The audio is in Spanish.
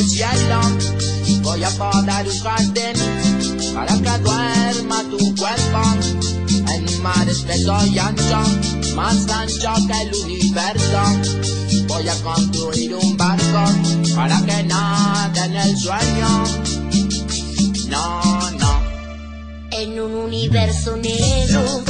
al cielo. Voy a poner un jardín para que duerma tu cuerpo. En mares estrecho y ancho, más ancho que el universo. Voy a construir un barco para que nada en el sueño. No, no. En un universo negro